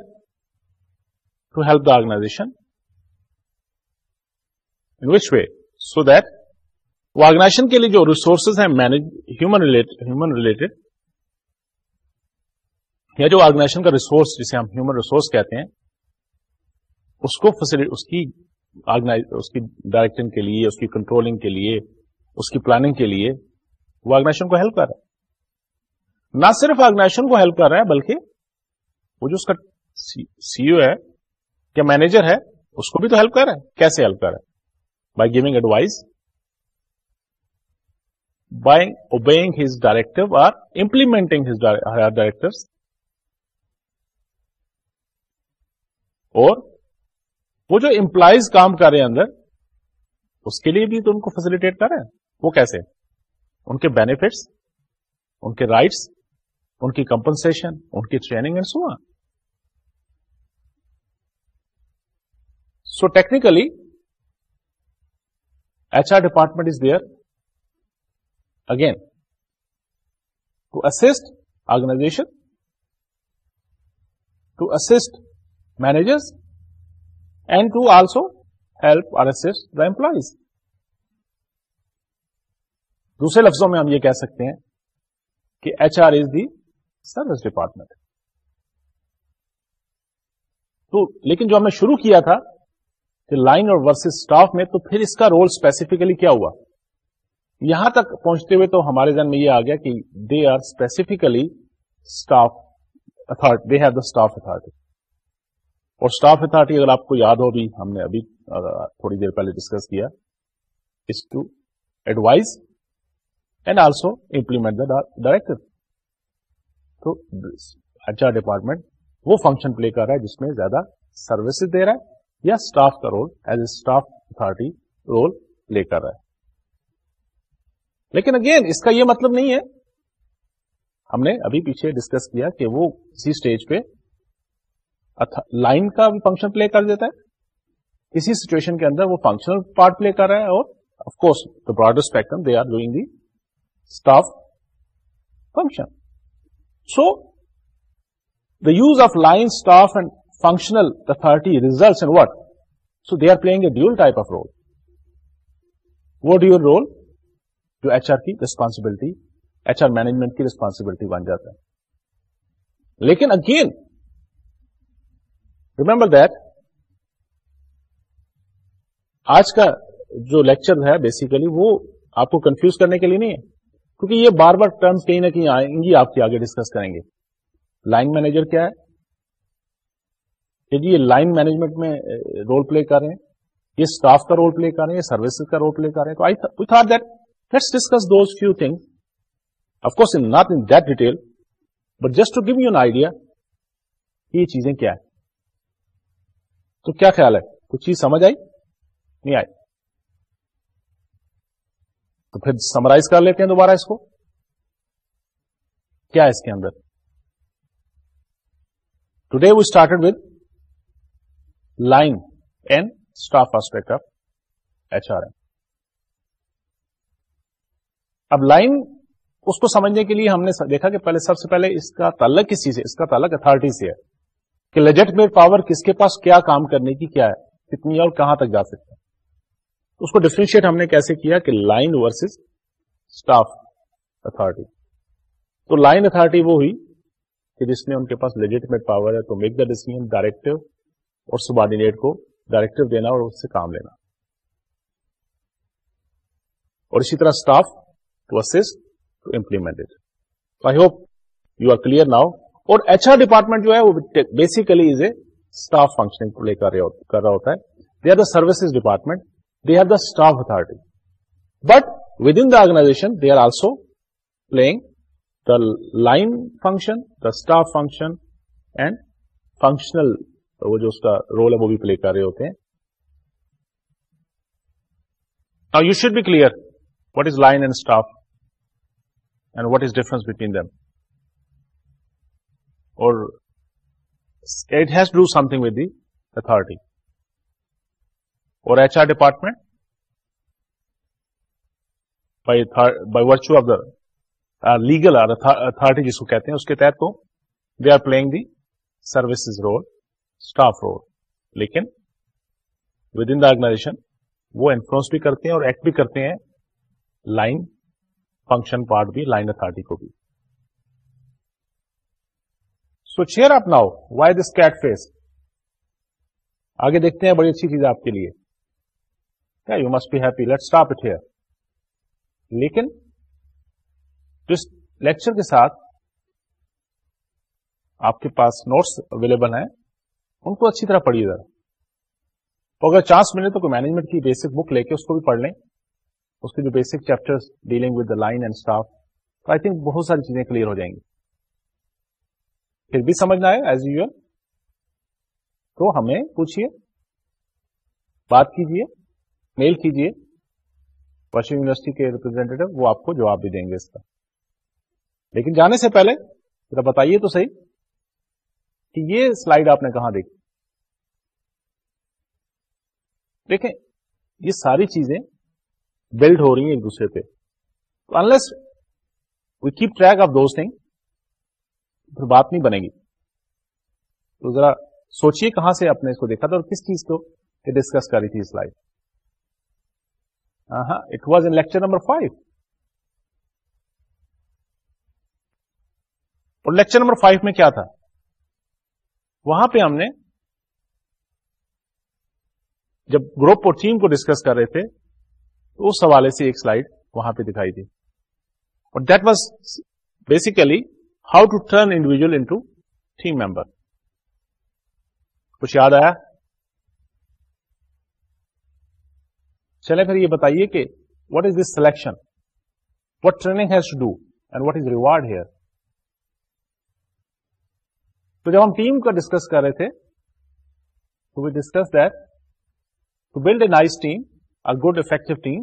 to help the organization in which way so that organization کے لیے جو ریسورسز ہیں مینج ہیومن ہیومن ریلیٹڈ یا جو آرگنائزیشن کا ریسورس جسے ہم ہیومن ریسورس کہتے ہیں اس اس اس کو کی کی ڈائریکشن کے لیے اس کی کنٹرولنگ کے لیے اس کی پلاننگ کے لیے وہ آرگنائزیشن کو ہیلپ کر رہا ہے نہ صرف آرگنائزیشن کو ہیلپ کر رہا ہے بلکہ وہ جو اس کا سی او ہے یا مینیجر ہے اس کو بھی تو ہیلپ کر رہا ہے کیسے ہیلپ کر رہا ہے by giving advise obey his direct or implementing ہزار ڈائریکٹ اور وہ جو امپلائیز کام کر رہے ہیں اندر اس کے لیے بھی تو ان کو فیسلٹیٹ کر رہے ہیں وہ کیسے ان کے بینیفٹس ان کے رائٹس ان کی کمپنسن ان کی training and so so technically H R department is there again to assist organization to assist managers and to also help or assist the employees دوسرے لفظوں میں ہم یہ کہہ سکتے ہیں کہ H R is the service department تو لیکن جو ہم نے شروع کیا تھا کہ لائن اور ورسز اسٹاف میں تو پھر اس کا رول اسپیسیفکلی کیا ہوا یہاں تک پہنچتے ہوئے تو ہمارے ذہن میں یہ آ گیا کہ they are specifically staff authority they have the staff authority اور اسٹاف اتارٹی اگر آپ کو یاد ہو بھی ہم نے ابھی تھوڑی دیر پہلے ڈسکس کیا to advise and also implement the director تو ڈپارٹمنٹ وہ فنکشن پلے کر رہا ہے جس میں زیادہ سروسز دے رہا ہے یا اسٹاف کا role as a staff authority role play کر رہا ہے لیکن اگین اس کا یہ مطلب نہیں ہے ہم نے ابھی پیچھے ڈسکس کیا کہ وہ اسی اسٹیج پہ لائن کا بھی فنکشن پلے کر دیتا ہے اسی سچویشن کے اندر وہ فنکشنل پارٹ پلے کر رہا ہے اور of course the broader spectrum they are doing the staff function so the use of line staff and functional authority result and what so they are playing a dual type of role dual role جو ایچ آر کی ریسپانسبلٹی ایچ آر مینجمنٹ کی ریسپانسبلٹی بن جاتا ہے لیکن اگین ریمبر دیٹ آج کا جو لیکچر ہے بیسیکلی وہ آپ کو کنفیوز کرنے کے لیے نہیں ہے کیونکہ یہ بار بار ٹرمس کہیں نہ کہیں آئیں گی آپ کے آگے ڈسکس کریں گے لائن مینیجر کیا ہے کہ جی یہ لائن مینجمنٹ میں رول eh, پلے کر رہے ہیں یہ اسٹاف کا رول پلے کر رہے ہیں سروسز کا رول پلے کر رہے ہیں تو I that discuss those few thing of course not in that just to give you an idea یہ چیزیں کیا ہے تو کیا خیال ہے کچھ چیز سمجھ آئی نہیں آئی تو پھر سمرائز کر لیتے ہیں دوبارہ اس کو کیا اس کے اندر today we started with line and staff aspect of H R M اب لائن اس کو سمجھنے کے لیے ہم نے دیکھا کہ پہلے سب سے پہلے اس کا تعلق کسی سے اس کا تعلق اتارٹی سے ہے کہ لجٹ میں پاور کس کے پاس کیا کام کرنے کی کیا ہے کتنی اور کہاں تک جا سکتا ہے اس کو ڈفرینشیٹ ہم نے کیسے کیا کہ لائن ورسز اسٹاف اتارٹی تو لائن اتارٹی وہ ہوئی کہ جس میں ان کے پاس لجٹ میٹ پاور ہے تو میک دا ڈیسیزن ڈائریکٹو اور سبارڈینیٹ کو ڈائریکٹو دینا اور اس سے کام لینا اور اسی طرح staff to implement I hope you are clear now اور ایچ آر ڈپارٹمنٹ جو ہے وہ basically is a staff functioning play کر رہا ہوتا ہے they are the services department they are the staff authority but within the organization they are also playing the line function the staff function and functional وہ جو اس کا رول ہے وہ بھی پلے کر رہے ہوتے ہیں you should be clear what is line and staff and what is difference between them اور it has do some thirty اور H R department by by virtue of the legal authority جس کو کہتے ہیں اس کے تحت تو they are playing the services role staff role لیکن ود ان دا آرگنائزیشن وہ انفلوئنس بھی کرتے ہیں اور ایکٹ بھی کرتے ہیں لائن فنکشن پارٹ بھی لائن اتارٹی کو بھی so cheer up now why this cat face آگے دیکھتے ہیں بڑی اچھی چیز آپ کے لیے کیا you must be happy let stop it here لیکن جس لیکچر کے ساتھ آپ کے پاس نوٹس اویلیبل ہیں ان کو اچھی طرح پڑھیے ذرا اگر چانس ملے تو کوئی مینجمنٹ کی بیسک بک لے کے اس کو بھی پڑھ لیں اس کے جو basic chapter dealing with the line and staff I think بہت ساری چیزیں کلیئر ہو جائیں گی پھر بھی سمجھنا میل کیجیے واشنگ یونیورسٹی کے ریپرزینٹیٹو وہ آپ کو جواب بھی دیں گے اس کا لیکن جانے سے پہلے ذرا بتائیے تو صحیح کہ یہ سلائیڈ آپ نے کہاں دیکھی دیکھیں یہ ساری چیزیں بلڈ ہو رہی ہیں ایک دوسرے پہ تو unless we keep track of those thing پھر بات نہیں بنے گی تو ذرا سوچیے کہاں سے آپ نے اس کو دیکھا تھا اور کس چیز کو ڈسکس کری تھی اس لائف ہاں it was in lecture number five اور لیکچر نمبر فائیو میں کیا تھا وہاں پہ ہم نے جب گروپ اور ٹیم کو ڈسکس کر رہے تھے اس حوالے سے ایک سلائڈ وہاں پہ دکھائی دی اور that was basically how to turn individual into team member کچھ یاد آیا چلے پھر یہ بتائیے کہ what is this selection what training has to do and what is reward here تو جب ہم ٹیم کا ڈسکس کر رہے تھے تو we discuss that to build a nice team got effect team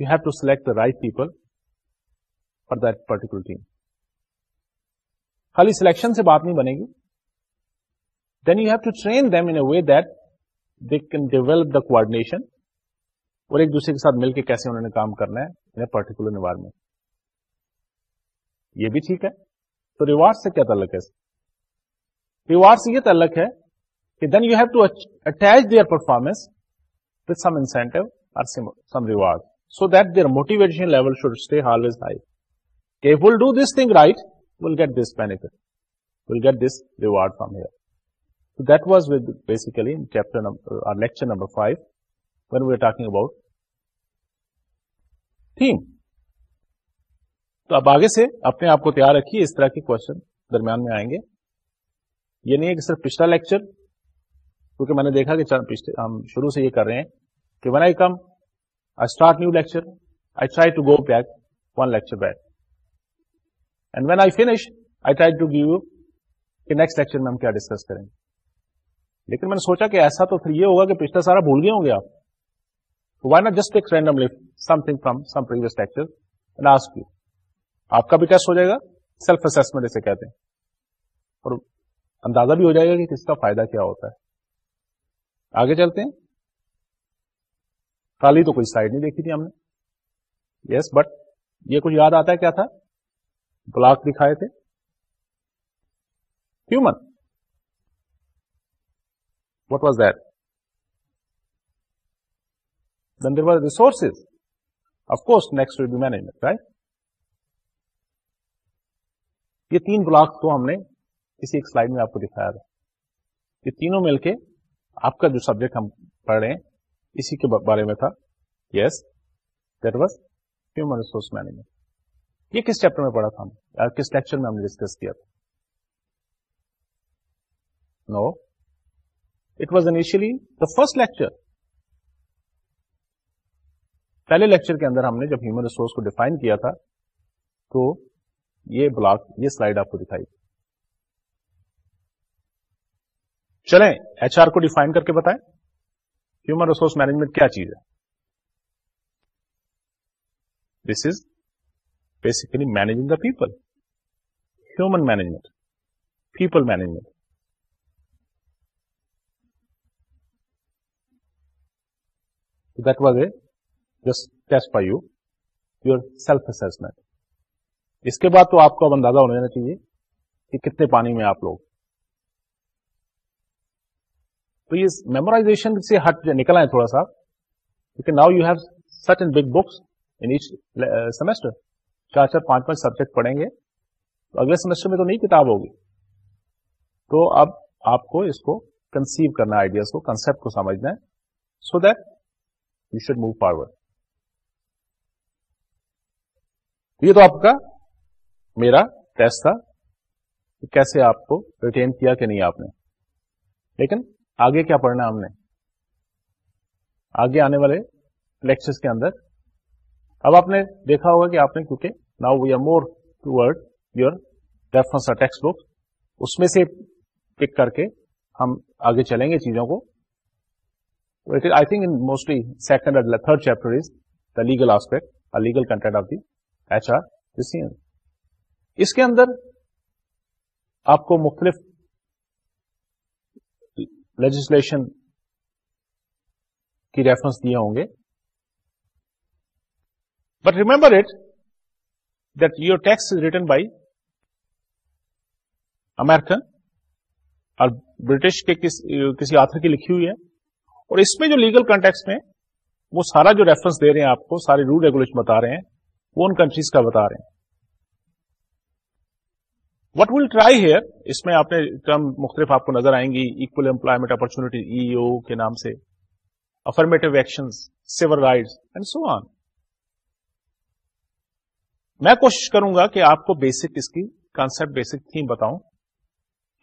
you have to select the right people for particular team خالی سلیکشن سے بات نہیں بنے گی then you have to train them in a way that they can develop the coordination اور ایک دوسرے کے ساتھ مل کے کیسے انہوں نے کام کرنا ہے یہ بھی ٹھیک ہے تو ریوارڈ سے کیا تعلق ہے ریوارڈ سے یہ تعلق ہے کہ then you have to attach their performance with with some some incentive or or reward. reward So So that that their motivation level should stay always high. If we'll we'll We'll do this this this thing right, get get benefit. from here. was basically in chapter lecture number 5 when we were talking about about تو اب آگے سے اپنے آپ کو تیار رکھیے اس طرح کے کوشچن درمیان میں آئیں گے یہ نہیں ہے کہ صرف پچھلا لیکچر کیونکہ میں نے دیکھا کہ ہم شروع سے یہ کر رہے ہیں کہ when I come I start new lecture I try to go back one lecture back and when I I finish try to give کہ نیکسٹ لیکچر میں ہم کیا ڈسکس کریں گے لیکن میں نے سوچا کہ ایسا تو پھر یہ ہوگا کہ پچھلا سارا بھول گئے ہوں گے آپ وائی ناٹ جسٹ ایک random lift some some thing from previous you آپ کا بھی ٹیسٹ ہو جائے گا سیلف اسے کہتے ہیں اور اندازہ بھی ہو جائے گا کہ اس کا فائدہ کیا ہوتا ہے آگے چلتے ہیں کالی تو کوئی سائڈ نہیں دیکھی تھی ہم نے یس بٹ یہ کچھ یاد آتا ہے کیا تھا بلاک دکھائے تھے human what was that there was resources of course next will be management right یہ تین بلاک تو ہم نے کسی ایک سلائڈ میں آپ کو دکھایا تھا یہ تینوں مل کے آپ کا جو سبجیکٹ ہم پڑھ رہے ہیں اسی کے بارے میں تھا yes that was human resource management یہ کس چیپٹر میں پڑھا تھا ہم کس لیکچر میں ہم نے ڈسکس کیا تھا no it was initially the first lecture پہلے لیکچر کے اندر ہم نے جب ہیومن ریسورس کو ڈیفائن کیا تھا تو یہ بلاک یہ سلائڈ آپ کو دکھائی تھی چلیں ایچ آر کو ڈیفائن کر کے بتائیں ہیومن ریسورس مینجمنٹ کیا چیز ہے this is basically managing the people human management people management that was a just test for you your self assessment اس کے بعد تو آپ کو اب اندازہ ہونا چاہیے کہ کتنے پانی میں آپ لوگ تو یہ میمورائزیشن سے ہٹ نکل آئے تھوڑا سا now you have such and big books semester چار چار پانچ پانچ سبجیکٹ پڑھیں گے تو اگلے سیمسٹر میں تو نئی کتاب ہوگی تو اب آپ کو اس کو کنسیو کرنا آئیڈیاز کو کنسپٹ کو سمجھنا ہے so that you should move forward یہ تو آپ کا میرا ٹیسٹ تھا کیسے آپ کو ریٹین کیا کہ نہیں آپ نے لیکن آگے کیا پڑھنا ہم نے آگے آنے والے کے اندر اب آپ نے دیکھا ہوگا کہ آپ نے کیونکہ now we are more toward your reference text book اس میں سے پک کر کے ہم آگے چلیں گے چیزوں کو mostly second third chapter is the legal aspect legal content of the H R اس کے اندر آپ کو مختلف لیجسلیشن کی ریفرنس دیے ہوں گے but remember it that your text is written by American اور برٹش کے کسی آتھر کی لکھی ہوئی ہے اور اس میں جو لیگل کانٹیکس میں وہ سارا جو ریفرنس دے رہے ہیں آپ کو سارے رول ریگولیشن بتا رہے ہیں وہ ان کنٹریز کا بتا رہے ہیں وٹ ول ٹرائی ہیئر اس میں آپ نے ٹرم مختلف آپ کو نظر آئیں گی اکول امپلائمنٹ اپارچونیٹی ای کے نام سے affirmative action sever and so on میں کوشش کروں گا کہ آپ کو بیسک اس کی کانسپٹ بیسک تھیم بتاؤں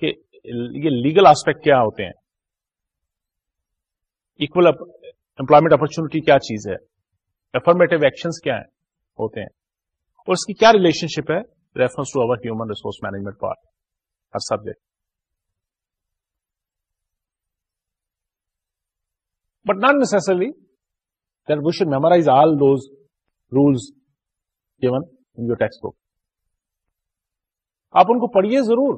کہ یہ لیگل آسپیکٹ کیا ہوتے ہیں اکول امپلائمنٹ اپارچونیٹی کیا چیز ہے افرمیٹو ایکشن کیا ہوتے ہیں اور اس کی کیا ریلیشن شپ ہے part, to subject. Human resource management part subject but memorize all those all those in text book آپ ان کو پڑھیے ضرور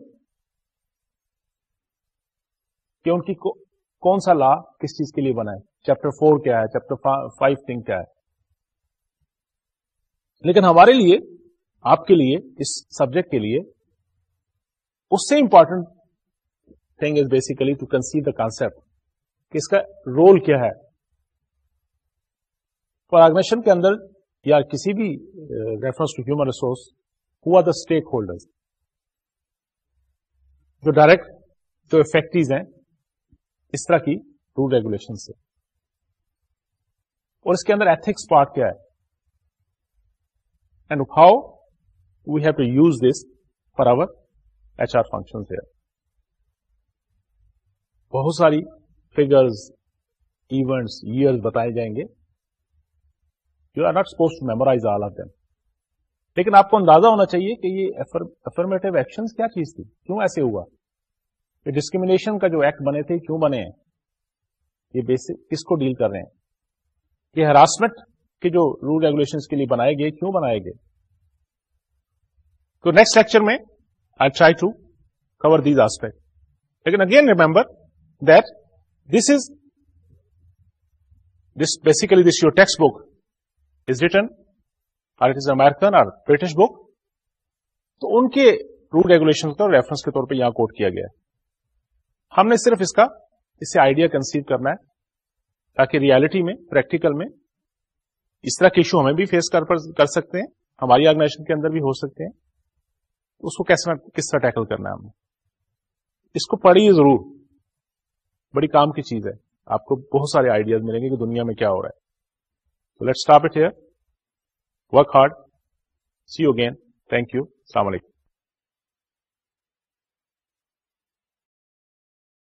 کہ ان کی کون سا لا کس چیز کے لیے بنا ہے چیپٹر فور کیا ہے چیپٹر فائیو تھنک کیا ہے لیکن ہمارے لیے آپ کے لیے اس سبجیکٹ کے لیے اس سے important thing is basically to conceive the concept کہ اس کا رول کیا ہے اور آگنیشن کے اندر یا کسی بھی ریفرنس ٹو ہیومن ریسورس ہوا دا اسٹیک ہولڈر جو ڈائریکٹ جو فیکٹریز ہیں اس طرح کی رول ریگولیشن سے اور اس کے اندر ایتھکس پارٹ کیا ہے and how we have to use this for over H R function بہت ساری فیگر ایونٹس ایئر بتائے جائیں گے you are not suppose to memorize all of them لیکن آپ کو اندازہ ہونا چاہیے کہ یہ افرمیٹو ایکشن کیا چیز تھی کیوں ایسے ہوا یہ ڈسکریمنیشن کا جو ایکٹ بنے تھے کیوں بنے ہیں یہ بیسک کس کو ڈیل کر رہے ہیں یہ ہراسمنٹ کے جو رول ریگولیشن کے لیے بنائے گئے کیوں بنائے گئے تو نیکسٹ لیکچر میں I try to cover these aspect لیکن again remember that this is this basically this your text book is written اور برٹش بک تو ان کے رول ریگولیشن کا ریفرنس کے طور پہ یہاں کوٹ کیا گیا ہم نے صرف اس کا اسے آئیڈیا کنسیو کرنا ہے تاکہ ریالٹی میں پریکٹیکل میں اس طرح کے ایشو ہمیں بھی فیس کر سکتے ہیں ہماری آرگنائزیشن کے اندر بھی ہو سکتے ہیں اس کو کیسے کس طرح ٹیکل کرنا ہے ہم نے اس کو پڑھیے ضرور بڑی کام کی چیز ہے آپ کو بہت سارے آئیڈیاز ملیں گے کہ دنیا میں کیا ہو رہا ہے تو let start it here work hard see you again thank you السلام علیکم